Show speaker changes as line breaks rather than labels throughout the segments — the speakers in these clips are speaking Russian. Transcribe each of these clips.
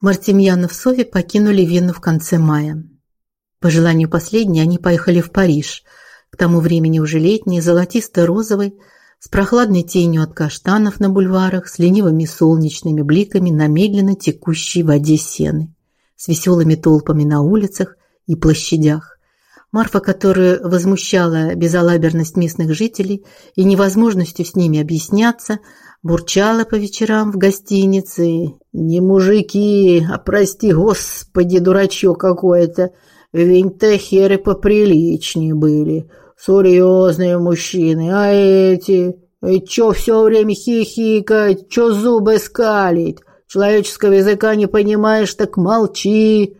Мартемьянов с Софи покинули Вену в конце мая. По желанию последней они поехали в Париж. К тому времени уже летний, золотисто-розовый, с прохладной тенью от каштанов на бульварах, с ленивыми солнечными бликами на медленно текущей воде сены, с веселыми толпами на улицах и площадях. Марфа, которую возмущала безалаберность местных жителей и невозможностью с ними объясняться, бурчала по вечерам в гостинице. «Не мужики, а прости, господи, дурачок какой-то, винтахеры поприличнее были, серьезные мужчины, а эти, и чё все время хихикать, чё зубы скалить, человеческого языка не понимаешь, так молчи,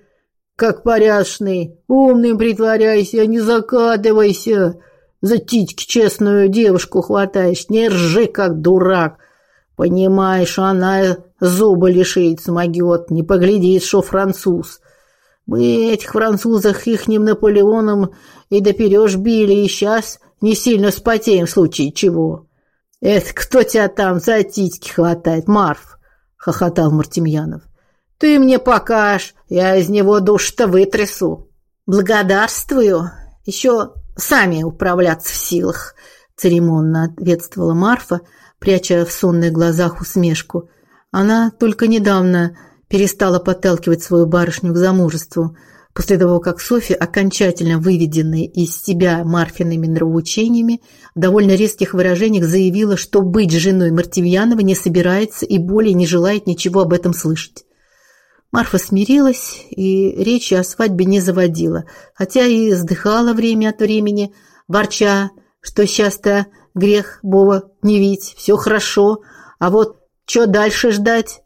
как поряшный, умным притворяйся, не закатывайся». За титьки честную девушку хватаешь, не ржи, как дурак. Понимаешь, она зубы лишиться могет, не поглядит, что француз. Мы этих французах ихним Наполеоном и доперешь били, и сейчас не сильно спотеем в случае чего. Это кто тебя там за титьки хватает, Марф? хохотал Мартемьянов. Ты мне покажешь, я из него душ-то вытрясу. Благодарствую. Еще сами управляться в силах, церемонно ответствовала Марфа, пряча в сонных глазах усмешку. Она только недавно перестала подталкивать свою барышню к замужеству, после того, как Софья, окончательно выведенная из себя Марфиными нравоучениями, в довольно резких выражениях заявила, что быть женой Мартемьянова не собирается и более не желает ничего об этом слышать. Марфа смирилась и речи о свадьбе не заводила, хотя и вздыхала время от времени, ворча, что сейчас-то грех Бога не видеть, все хорошо, а вот что дальше ждать?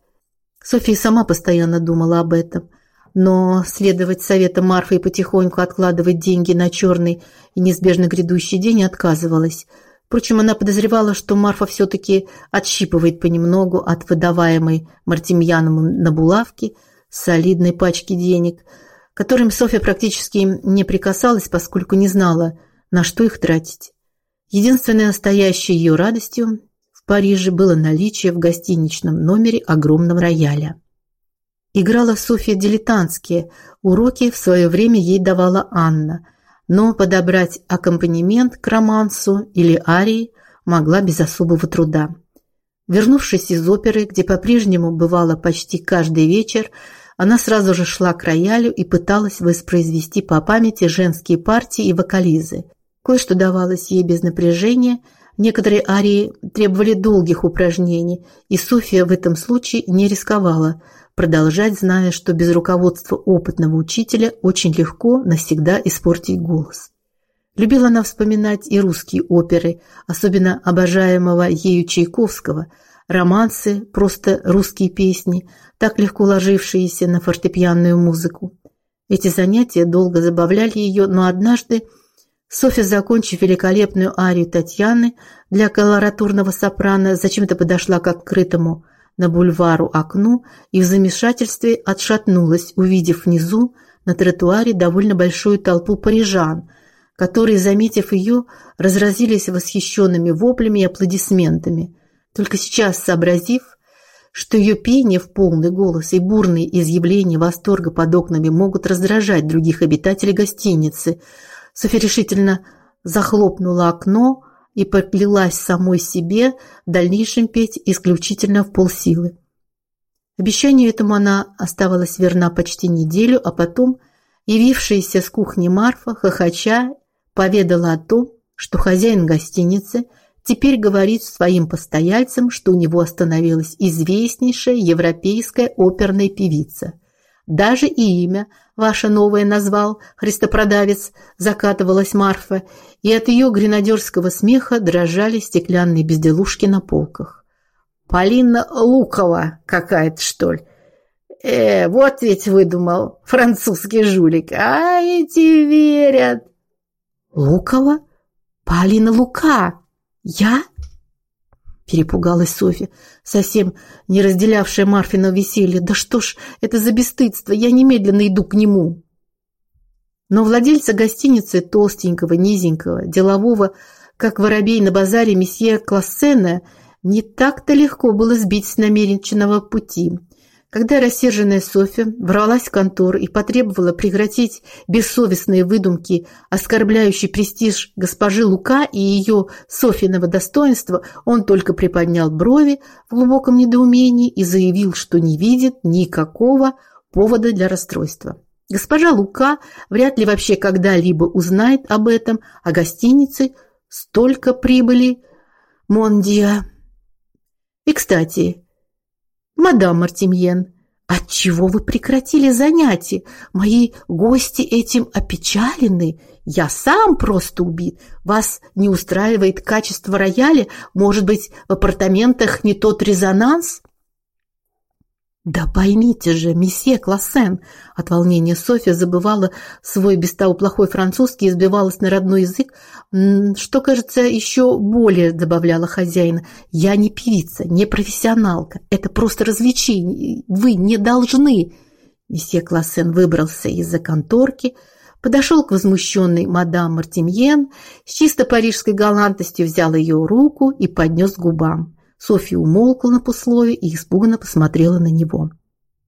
София сама постоянно думала об этом, но следовать советам Марфы и потихоньку откладывать деньги на черный и неизбежно грядущий день отказывалась. Впрочем, она подозревала, что Марфа все-таки отщипывает понемногу от выдаваемой Мартемьяном на булавки солидной пачки денег, которым Софья практически не прикасалась, поскольку не знала, на что их тратить. Единственной настоящей ее радостью в Париже было наличие в гостиничном номере огромного рояля. Играла Софья дилетантские, уроки в свое время ей давала Анна, но подобрать аккомпанемент к романсу или арии могла без особого труда. Вернувшись из оперы, где по-прежнему бывала почти каждый вечер, она сразу же шла к роялю и пыталась воспроизвести по памяти женские партии и вокализы. Кое-что давалось ей без напряжения, некоторые арии требовали долгих упражнений, и София в этом случае не рисковала продолжать, зная, что без руководства опытного учителя очень легко навсегда испортить голос. Любила она вспоминать и русские оперы, особенно обожаемого ею Чайковского, романсы, просто русские песни, так легко ложившиеся на фортепианную музыку. Эти занятия долго забавляли ее, но однажды Софья, закончив великолепную арию Татьяны для колоратурного сопрано, зачем-то подошла к открытому на бульвару окну и в замешательстве отшатнулась, увидев внизу на тротуаре довольно большую толпу парижан, которые, заметив ее, разразились восхищенными воплями и аплодисментами. Только сейчас, сообразив, что ее пение в полный голос и бурные изъявления восторга под окнами могут раздражать других обитателей гостиницы – Софья решительно захлопнула окно и поклялась самой себе в дальнейшем петь исключительно в полсилы. Обещанию этому она оставалась верна почти неделю, а потом, явившаяся с кухни Марфа, хохоча, поведала о том, что хозяин гостиницы теперь говорит своим постояльцам, что у него остановилась известнейшая европейская оперная певица – даже и имя ваше новое назвал, христопродавец, закатывалась Марфа, и от ее гренадерского смеха дрожали стеклянные безделушки на полках. Полина Лукова какая-то, что ли? Э, вот ведь выдумал французский жулик. А эти верят. Лукова? Полина Лука? Я? Перепугалась Софья, совсем не разделявшая Марфина веселье. Да что ж это за бесстыдство? Я немедленно иду к нему. Но владельца гостиницы, толстенького, низенького, делового, как воробей на базаре месье Классена, не так-то легко было сбить с намеренного пути. Когда рассерженная Софья ворвалась в контору и потребовала прекратить бессовестные выдумки, оскорбляющие престиж госпожи Лука и ее Софьиного достоинства, он только приподнял брови в глубоком недоумении и заявил, что не видит никакого повода для расстройства. Госпожа Лука вряд ли вообще когда-либо узнает об этом, а гостинице столько прибыли Мондия. И, кстати, «Мадам Мартимьен, отчего вы прекратили занятия? Мои гости этим опечалены. Я сам просто убит. Вас не устраивает качество рояля? Может быть, в апартаментах не тот резонанс?» «Да поймите же, месье Классен!» От волнения Софья забывала свой без того плохой французский и сбивалась на родной язык, что, кажется, еще более добавляла хозяина. «Я не певица, не профессионалка. Это просто развлечение. Вы не должны!» Месье Классен выбрался из-за конторки, подошел к возмущенной мадам Мартемьен, с чисто парижской галантностью взял ее руку и поднес к губам. Софья умолкла на послове и испуганно посмотрела на него.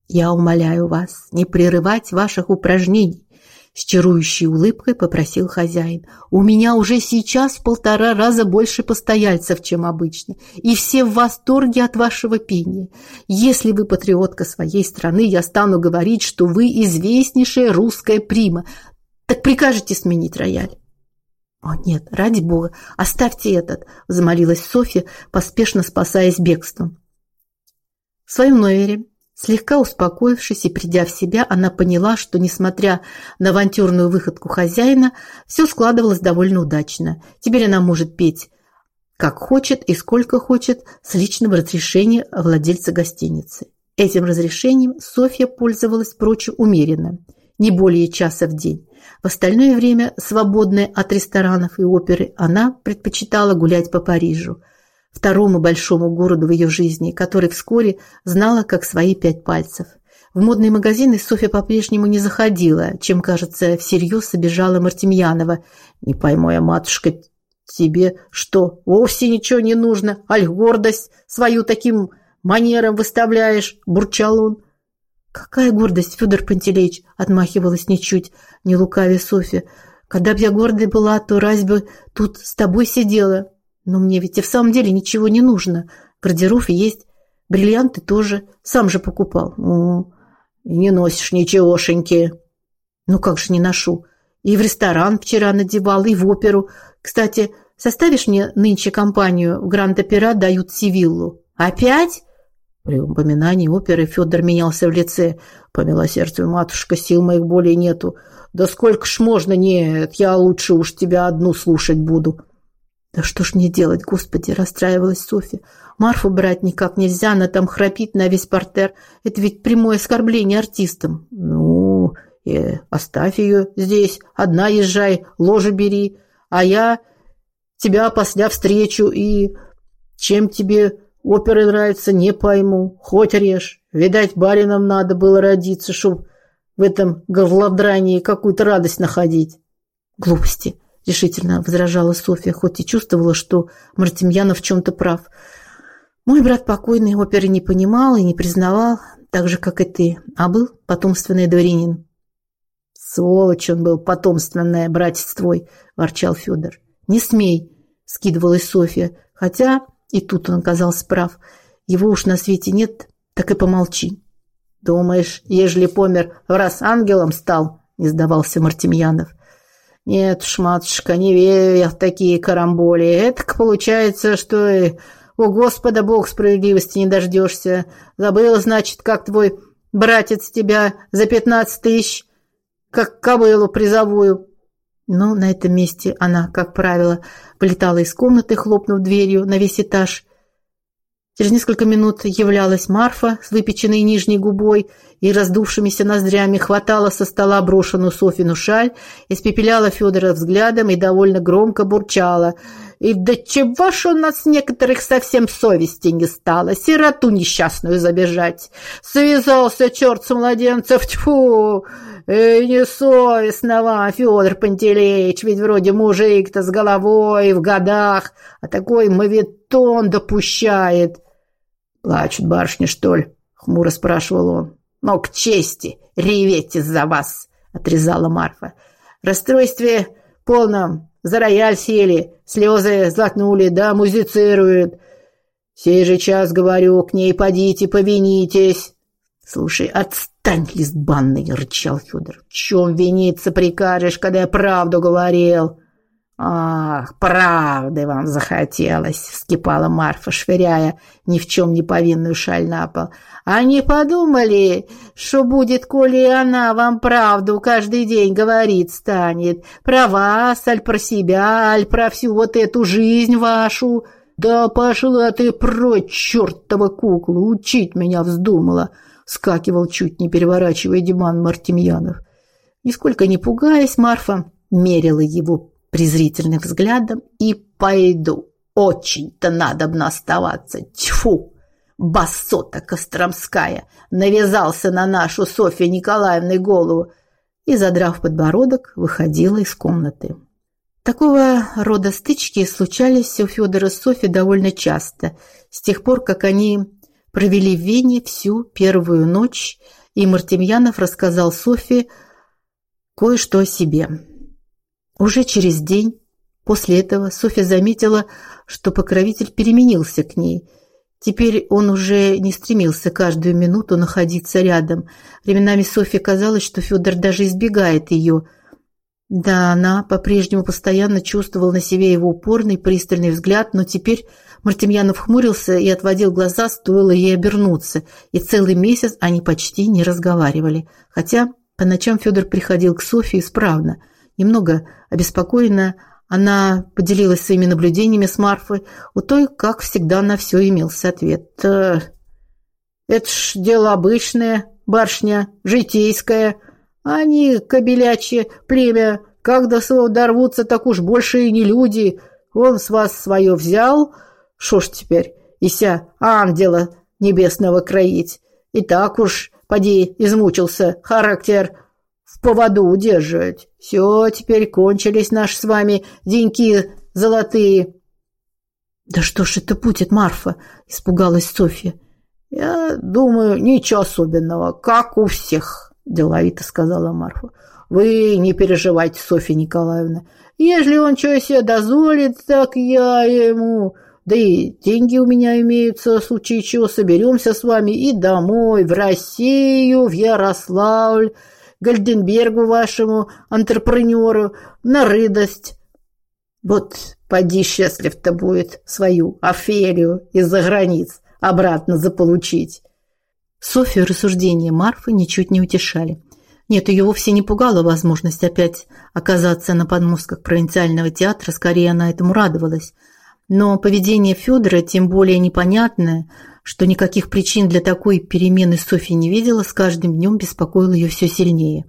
«Я умоляю вас не прерывать ваших упражнений», с чарующей улыбкой попросил хозяин. «У меня уже сейчас в полтора раза больше постояльцев, чем обычно, и все в восторге от вашего пения. Если вы патриотка своей страны, я стану говорить, что вы известнейшая русская прима. Так прикажете сменить рояль?» «О, нет, ради бога, оставьте этот!» – взмолилась Софья, поспешно спасаясь бегством. В своем номере, слегка успокоившись и придя в себя, она поняла, что, несмотря на авантюрную выходку хозяина, все складывалось довольно удачно. Теперь она может петь как хочет и сколько хочет с личного разрешения владельца гостиницы. Этим разрешением Софья пользовалась, впрочем, умеренно, не более часа в день. В остальное время, свободное от ресторанов и оперы, она предпочитала гулять по Парижу, второму большому городу в ее жизни, который вскоре знала как свои пять пальцев. В модные магазины Софья по-прежнему не заходила, чем, кажется, всерьез обижала Мартемьянова. «Не пойму я, матушка, тебе что, вовсе ничего не нужно? Аль гордость свою таким манером выставляешь?» – бурчал он. «Какая гордость, Федор Пантелеич!» – отмахивалась ничуть, не лукавя Софья. «Когда б я гордой была, то разве тут с тобой сидела? Но мне ведь и в самом деле ничего не нужно. Гардеров есть, бриллианты тоже, сам же покупал». «Ну, не носишь ничегошеньки». «Ну как же не ношу? И в ресторан вчера надевал, и в оперу. Кстати, составишь мне нынче компанию в Гранд-Опера дают Сивиллу?» «Опять?» При упоминании оперы Федор менялся в лице. По милосердию, матушка, сил моих более нету. Да сколько ж можно? Нет, я лучше уж тебя одну слушать буду. Да что ж мне делать, господи, расстраивалась Софья. Марфу брать никак нельзя, она там храпит на весь портер. Это ведь прямое оскорбление артистам. Ну, э, оставь ее здесь, одна езжай, ложе бери, а я тебя после встречу и чем тебе Оперы нравятся, не пойму. Хоть режь. Видать, барином надо было родиться, чтоб в этом говлодрании какую-то радость находить. Глупости, решительно возражала Софья, хоть и чувствовала, что Мартемьянов в чем-то прав. Мой брат покойный оперы не понимал и не признавал, так же, как и ты, а был потомственный дворянин. Сволочь он был, потомственная, братец твой, ворчал Федор. Не смей, скидывалась Софья, хотя и тут он оказался прав. Его уж на свете нет, так и помолчи. Думаешь, ежели помер, раз ангелом стал? Не сдавался Мартемьянов. Нет уж, матушка, не верю я в такие карамболи. Это получается, что и у Господа Бог справедливости не дождешься. Забыл, значит, как твой братец тебя за пятнадцать тысяч, как кобылу призовую, но на этом месте она, как правило, вылетала из комнаты, хлопнув дверью на весь этаж. Через несколько минут являлась Марфа с выпеченной нижней губой и раздувшимися ноздрями, хватала со стола брошенную Софину шаль, испепеляла Федора взглядом и довольно громко бурчала. «И до чего ж у нас некоторых совсем совести не стало, сироту несчастную забежать? Связался черт с младенцев, тьфу!» «Эй, несовестно вам, Федор Пантелеич, ведь вроде мужик-то с головой в годах, а такой мавитон допущает». «Плачут барышни, что ли?»
хмуро спрашивал он. «Но к чести реветь из-за вас!» — отрезала Марфа. «Расстройстве полном, за рояль сели, слезы злотнули, да музицируют. Сей же час, говорю, к ней подите, повинитесь». «Слушай, отстань, лист банный!» — рычал Федор. «В чем виниться прикажешь, когда я правду говорил?» «Ах, правды вам захотелось!» — вскипала Марфа, швыряя ни в чем не повинную шаль на пол. «А не подумали, что будет, коли она вам правду каждый день говорить станет? Про вас, аль про себя, аль про всю вот эту жизнь вашу? Да пошла ты прочь, чертова кукла, учить меня вздумала!» — скакивал чуть не переворачивая Диман Мартемьянов. Нисколько не пугаясь, Марфа мерила его презрительным взглядом и пойду. Очень-то надо бы оставаться. Тьфу! Басота Костромская навязался на нашу Софью Николаевну голову и, задрав подбородок, выходила из комнаты. Такого рода стычки случались у Федора с Софьей довольно часто, с тех пор, как они провели в Вене всю первую ночь, и Мартемьянов рассказал Софье кое-что о себе. Уже через день после этого Софья заметила, что покровитель переменился к ней. Теперь он уже не стремился каждую минуту находиться рядом. Временами Софье казалось, что Федор даже избегает ее. Да, она по-прежнему постоянно чувствовала на себе его упорный, пристальный взгляд, но теперь Мартемьянов хмурился и отводил глаза, стоило ей обернуться, и целый месяц они почти не разговаривали. Хотя по ночам Федор приходил к Софье исправно – Немного обеспокоена, она поделилась своими наблюдениями с Марфой. У той, как всегда, на все имелся ответ. «Э, «Это ж дело обычное, барышня, житейское. Они, кобелячье племя, как до своего дорвутся, так уж больше и не люди. Он с вас свое взял. Шо ж теперь, ися ангела небесного кроить? И так уж, поди, измучился характер в поводу удерживать. Все, теперь кончились наши с вами деньки золотые». «Да что ж это будет, Марфа?» – испугалась Софья. «Я думаю, ничего особенного, как у всех», – деловито сказала Марфа. «Вы не переживайте, Софья Николаевна. Если он что себе дозволит, так я ему... Да и деньги у меня имеются, в случае чего соберемся с вами и домой, в Россию, в Ярославль». Гальденбергу вашему, антрепренеру, на рыдость. Вот поди счастлив-то будет свою Офелию из-за границ обратно заполучить. Софию рассуждения Марфы ничуть не утешали. Нет, ее вовсе не пугала возможность опять оказаться на подмостках провинциального театра, скорее она этому радовалась. Но поведение Федора, тем более непонятное, что никаких причин для такой перемены Софья не видела, с каждым днем беспокоило ее все сильнее.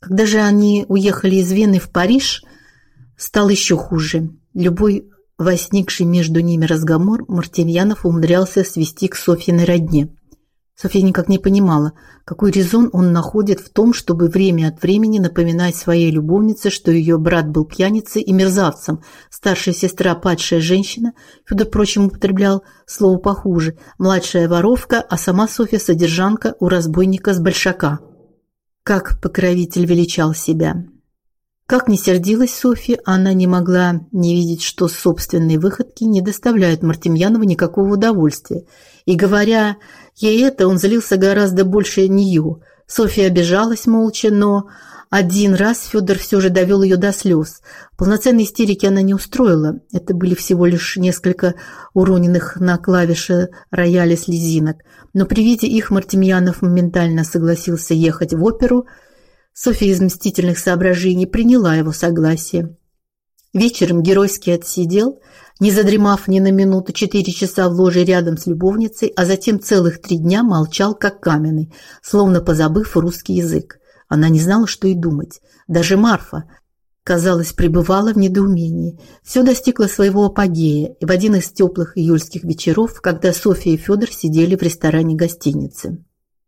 Когда же они уехали из Вены в Париж, стало еще хуже. Любой возникший между ними разговор Мартемьянов умудрялся свести к Софьиной родне. Софья никак не понимала, какой резон он находит в том, чтобы время от времени напоминать своей любовнице, что ее брат был пьяницей и мерзавцем, старшая сестра – падшая женщина, Федор, впрочем, употреблял слово похуже, младшая воровка, а сама Софья – содержанка у разбойника с большака. Как покровитель величал себя. Как ни сердилась Софья, она не могла не видеть, что собственные выходки не доставляют Мартемьянову никакого удовольствия. И говоря ей это, он злился гораздо больше нее. Софья обижалась молча, но один раз Федор все же довел ее до слез. Полноценной истерики она не устроила. Это были всего лишь несколько уроненных на клавиши рояля слезинок. Но при виде их Мартемьянов моментально согласился ехать в оперу – Софья из мстительных соображений приняла его согласие. Вечером геройски отсидел, не задремав ни на минуту, четыре часа в ложе рядом с любовницей, а затем целых три дня молчал, как каменный, словно позабыв русский язык. Она не знала, что и думать. Даже Марфа, казалось, пребывала в недоумении. Все достигло своего апогея, и в один из теплых июльских вечеров, когда Софья и Федор сидели в ресторане гостиницы.